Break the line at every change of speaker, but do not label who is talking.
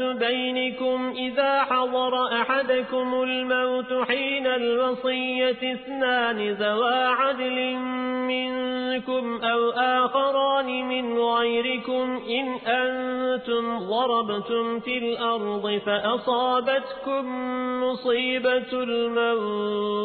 بينكم إذا حضر أحدكم الموت حين الوصية اثنان ذوى عدل منكم أو آخران من غيركم إن أنتم ضربتم في الأرض فأصابتكم مصيبة الموت